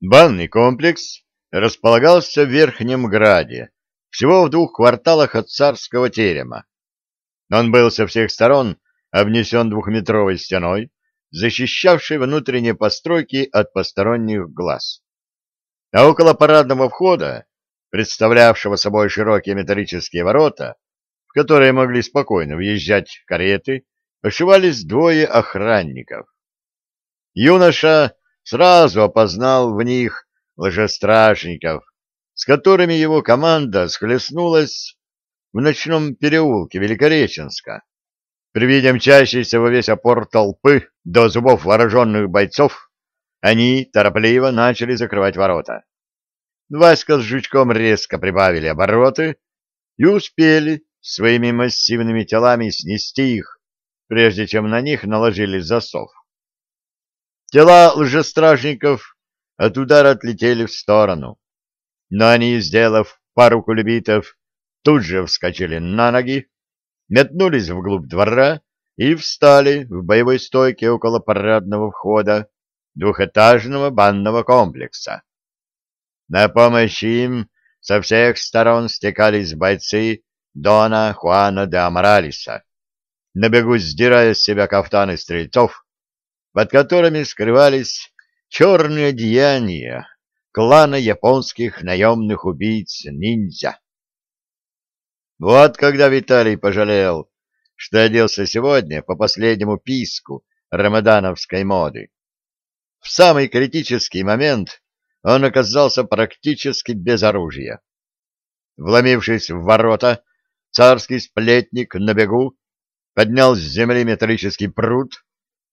Банный комплекс располагался в Верхнем Граде, всего в двух кварталах от царского терема. Он был со всех сторон обнесен двухметровой стеной, защищавшей внутренние постройки от посторонних глаз. А около парадного входа, представлявшего собой широкие металлические ворота, в которые могли спокойно въезжать кареты, ошивались двое охранников. Юноша сразу опознал в них лжестражников, с которыми его команда схлестнулась в ночном переулке Великореченска. При виде мчащейся во весь опор толпы до зубов вооруженных бойцов, они торопливо начали закрывать ворота. Васька с Жучком резко прибавили обороты и успели своими массивными телами снести их, прежде чем на них наложили засов. Тела лжестражников от удара отлетели в сторону, но они, сделав пару кульбитов, тут же вскочили на ноги, метнулись вглубь двора и встали в боевой стойке около парадного входа двухэтажного банного комплекса. На помощь им со всех сторон стекались бойцы Дона Хуана де Аморалиса, на бегу сдирая с себя кафтаны стрельцов, под которыми скрывались черные одеяния клана японских наемных убийц-ниндзя. Вот когда Виталий пожалел, что оделся сегодня по последнему писку рамадановской моды. В самый критический момент он оказался практически без оружия. Вломившись в ворота, царский сплетник на бегу поднял с земли металлический пруд,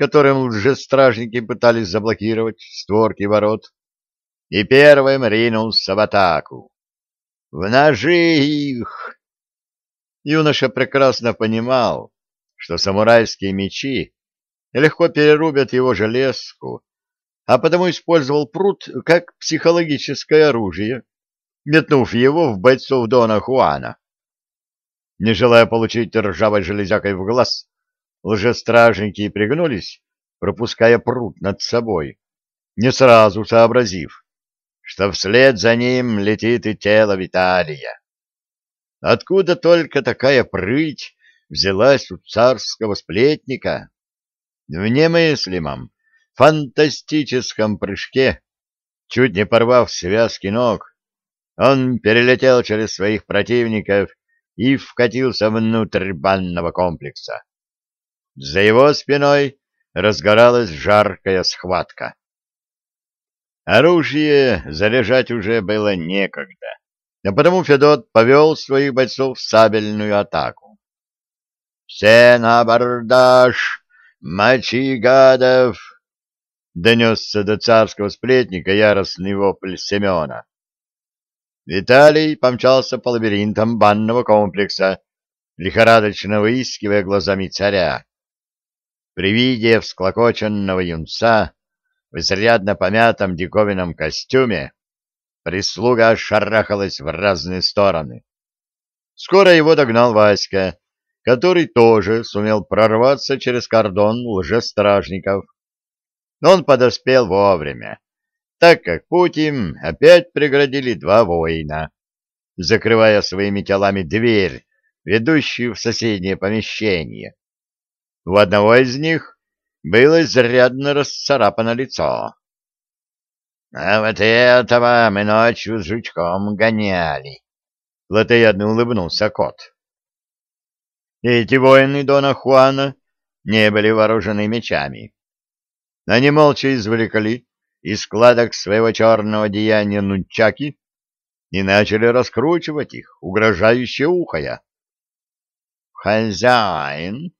которым лжестражники пытались заблокировать створки ворот, и первым ринулся в атаку. «В ножи их!» Юноша прекрасно понимал, что самурайские мечи легко перерубят его железку, а потому использовал пруд как психологическое оружие, метнув его в бойцов Дона Хуана. Не желая получить ржавой железякой в глаз, лжестражники пригнулись, пропуская пруд над собой, не сразу сообразив, что вслед за ним летит и тело Виталия. Откуда только такая прыть взялась у царского сплетника? В немыслимом, фантастическом прыжке, чуть не порвав связки ног, он перелетел через своих противников и вкатился внутрь банного комплекса. За его спиной разгоралась жаркая схватка. Оружие заряжать уже было некогда, а потому Федот повел своих бойцов в сабельную атаку. «Все на абордаж! Мочи гадов!» — донесся до царского сплетника яростный вопль Семена. Виталий помчался по лабиринтам банного комплекса, лихорадочно выискивая глазами царя. При виде всклокоченного юнца в изрядно помятом диковинном костюме прислуга шарахалась в разные стороны. Скоро его догнал Васька, который тоже сумел прорваться через кордон лжестражников. Но он подоспел вовремя так как путь им опять преградили два воина, закрывая своими телами дверь, ведущую в соседнее помещение. У одного из них было изрядно расцарапано лицо. — А вот этого мы ночью с жучком гоняли, — плотоядно улыбнулся кот. Эти воины Дона Хуана не были вооружены мечами. Они молча извлекли из складок своего черного деяния нунчаки и начали раскручивать их, угрожающе ухая. «Хозяин!» —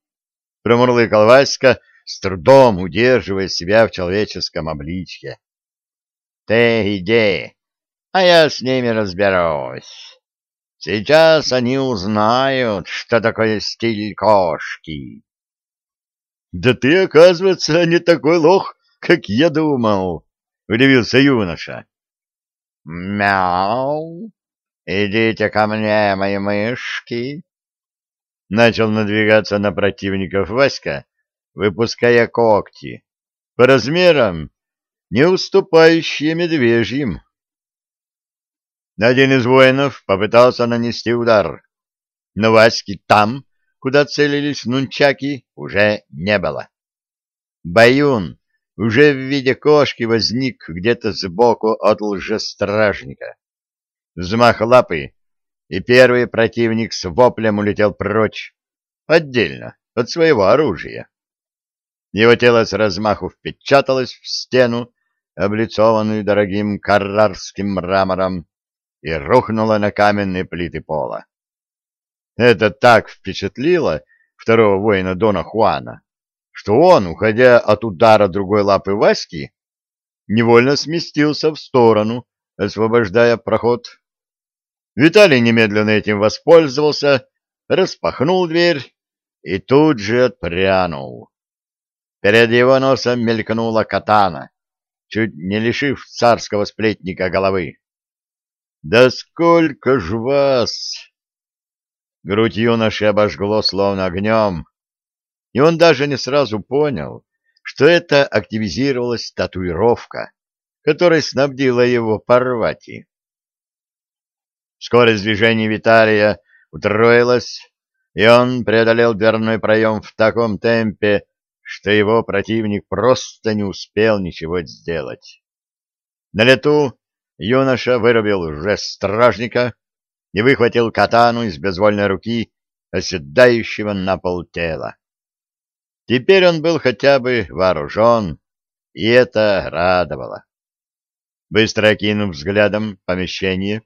промурлыкал Васька, с трудом удерживая себя в человеческом обличье. «Ты иди, а я с ними разберусь. Сейчас они узнают, что такое стиль кошки». «Да ты, оказывается, не такой лох, как я думал!» удивился юноша. «Мяу! Идите ко мне, мои мышки!» Начал надвигаться на противников Васька, выпуская когти. По размерам не уступающие медвежьим. Один из воинов попытался нанести удар, но Васьки там, куда целились нунчаки, уже не было. Баюн уже в виде кошки возник где-то сбоку от лжестражника. Взмах лапы, и первый противник с воплем улетел прочь, отдельно от своего оружия. Его тело с размаху впечаталось в стену, облицованную дорогим каррарским мрамором, и рухнуло на каменные плиты пола. Это так впечатлило второго воина Дона Хуана, что он, уходя от удара другой лапы Васьки, невольно сместился в сторону, освобождая проход. Виталий немедленно этим воспользовался, распахнул дверь и тут же отпрянул. Перед его носом мелькнула катана, чуть не лишив царского сплетника головы. «Да сколько ж вас!» Грудь юноши обожгло словно огнем, и он даже не сразу понял, что это активизировалась татуировка, которой снабдила его Парвати. Скорость движения Виталия утроилась, и он преодолел дверной проем в таком темпе, что его противник просто не успел ничего сделать. На лету юноша вырубил уже стражника и выхватил катану из безвольной руки оседающего на пол тела. Теперь он был хотя бы вооружен, и это радовало. Быстро окинув взглядом помещение,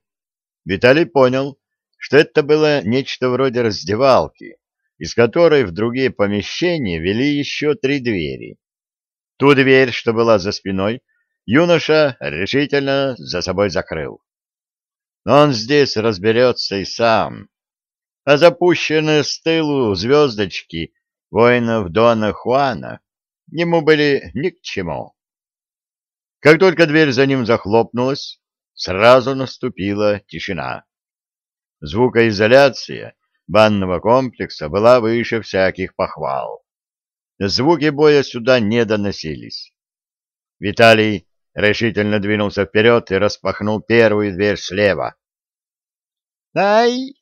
Виталий понял, что это было нечто вроде раздевалки, из которой в другие помещения вели еще три двери. Ту дверь, что была за спиной, юноша решительно за собой закрыл. Он здесь разберется и сам. А запущенные с тылу звездочки воинов Дона Хуана ему были ни к чему. Как только дверь за ним захлопнулась, сразу наступила тишина. Звукоизоляция банного комплекса была выше всяких похвал. Звуки боя сюда не доносились. Виталий решительно двинулся вперед и распахнул первую дверь слева. «Ай!»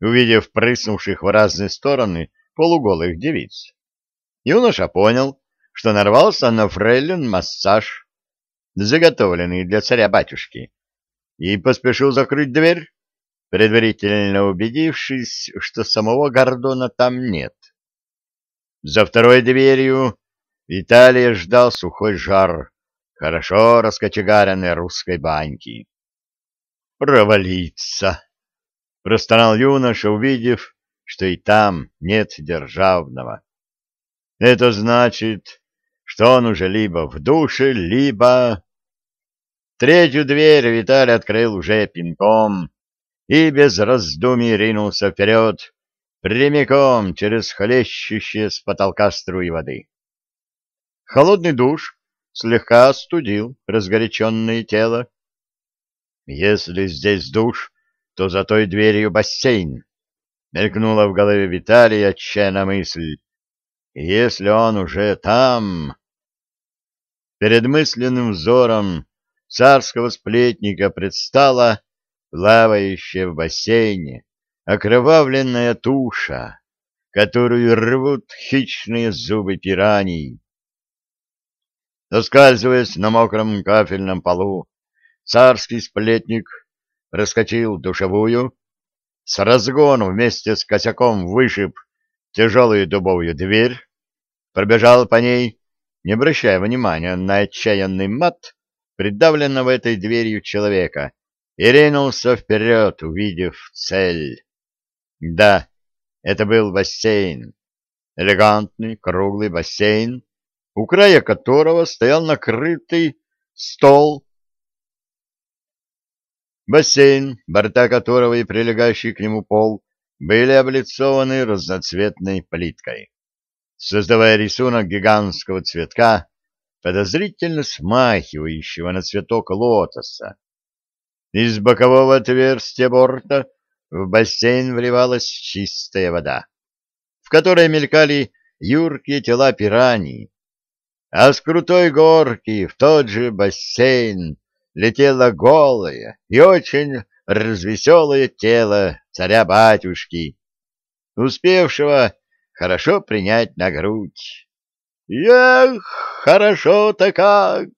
Увидев прыснувших в разные стороны полуголых девиц, юноша понял, что нарвался на фрейлин массаж, заготовленный для царя-батюшки, и поспешил закрыть дверь, предварительно убедившись, что самого Гордона там нет. За второй дверью Виталия ждал сухой жар, хорошо раскочегаренной русской баньки. «Провалиться!» — простонал юноша, увидев, что и там нет державного. «Это значит, что он уже либо в душе, либо...» Третью дверь Виталий открыл уже пинком, и без раздумий ринулся вперед, прямиком через хлещущие с потолка струи воды. Холодный душ слегка остудил разгоряченное тело. Если здесь душ, то за той дверью бассейн. Мелькнула в голове Виталия отчаянная мысль. Если он уже там... Перед мысленным взором царского сплетника предстала плавающая в бассейне, окровавленная туша, которую рвут хищные зубы пираний. Оскальзываясь на мокром кафельном полу, царский сплетник раскочил душевую, с разгону вместе с косяком вышиб тяжелую дубовую дверь, пробежал по ней, не обращая внимания на отчаянный мат придавленного этой дверью человека, и ринулся вперед, увидев цель. Да, это был бассейн. Элегантный, круглый бассейн, у края которого стоял накрытый стол. Бассейн, борта которого и прилегающий к нему пол были облицованы разноцветной плиткой, создавая рисунок гигантского цветка, подозрительно смахивающего на цветок лотоса. Из бокового отверстия борта в бассейн вливалась чистая вода, в которой мелькали юркие тела пираний, а с крутой горки в тот же бассейн летело голое и очень развеселое тело царя-батюшки, успевшего хорошо принять на грудь. Эх, хорошо-то как!